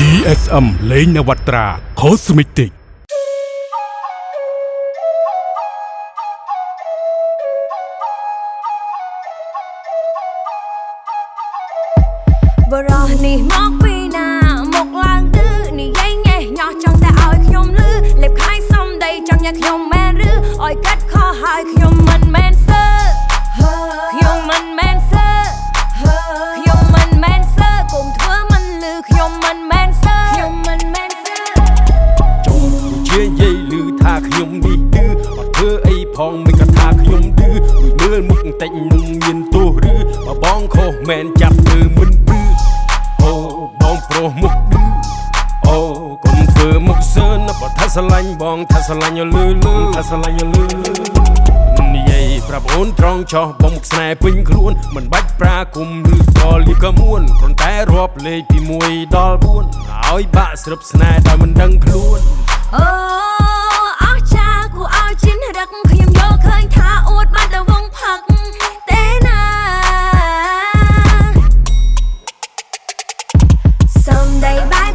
GSM លេងនវត្រា Cosmetic បរោះនេះមកពីណាមកឡើងទឺនិយាយញេះញោះចង់តែឲ្យខ្ញុំលឺលេបខាយសំដីចង់ញ៉ាខ្ញុំមែនឬឲ្យកាត់ខោហើយខ្ញុំមិនមែន ខ្ញុំនេះឌឺអត់ធ្វើអីផងមិនក៏ថាខ្ញុំឌឺមើលមុខតិចនឹងមានទោសឬបើបងខុសមែនចាប់ធ្វើមិនឌឺអូបងប្រុសមុខឌឺអូកុំធ្វើមុខសើនបើថាស្រឡាញ់បងថាស្រឡាញ់លឺលឺថាស្រឡាញ់លឺនិយាយប្រាប់អូនត្រង់ចោះបងមុខស្នេហ៍ពេញខ្លួនមិនបាច់ប្រាគុំឬតលីក៏មួនគ្រាន់តែរាប់លេខពី1ដល់4ហើយបាក់ស្រុបស្នេហ៍ដោយមិនដឹងខ្លួនអូអស់ចាគួរឲ្យ ជិនរឹកខ្ញុំយកឃើញថាអួតបាត់ដល់វងផឹកទេណាសំដីបែ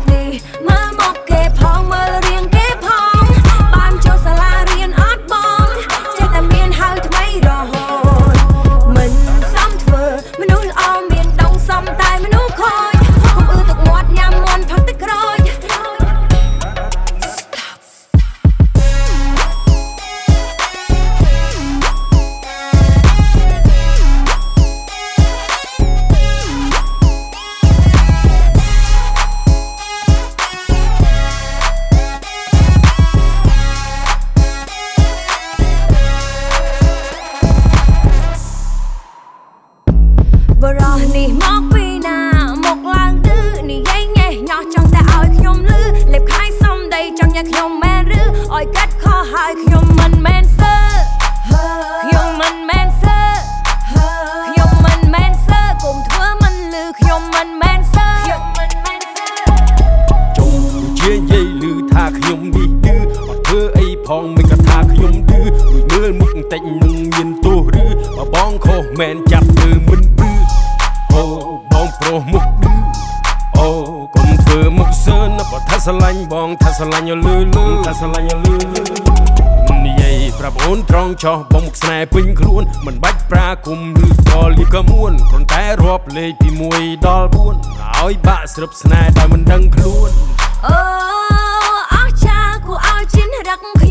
បរោះនេះមកពីណាមកឡើងទឺនិយាយញេះញោះចង់តែឲ្យខ្ញុំលឺលេបខាយសំដីចង់ញ៉ាខ្ញុំមែនឬឲ្យកាត់ខោហើយខ្ញុំមិនមែនសើខ្ញុំមិនមែនសើខ្ញុំមិនមែនសើកុំធ្វើមិនលឺខ្ញុំមិនមែនសើខ្ញុំមិនមែនសើចុងជាយាយឮថាខ្ញុំនេះឌឺអត់ធ្វើអីផងមិនក៏ថាខ្ញុំឌឺមើលមុខតិចនឹងមានទោសឬបើបងខុសមែនចាប់ ស្រឡាញ់បងថាស្រឡាញ់លឺលឺថាស្រឡាញ់លឺនិយាយប្រាប់អូនត្រង់ចោះបងមុខស្នេហ៍ពេញខ្លួនមិនបាច់ប្រាគុំឬតលីក៏មួនគ្រាន់តែរាប់លេខពី1ដល់4ហើយបាក់ស្រុបស្នេហ៍ដោយមិនដឹងខ្លួនអូអស់ចាគួរឲ្យជិនរឹកខ្ញុំ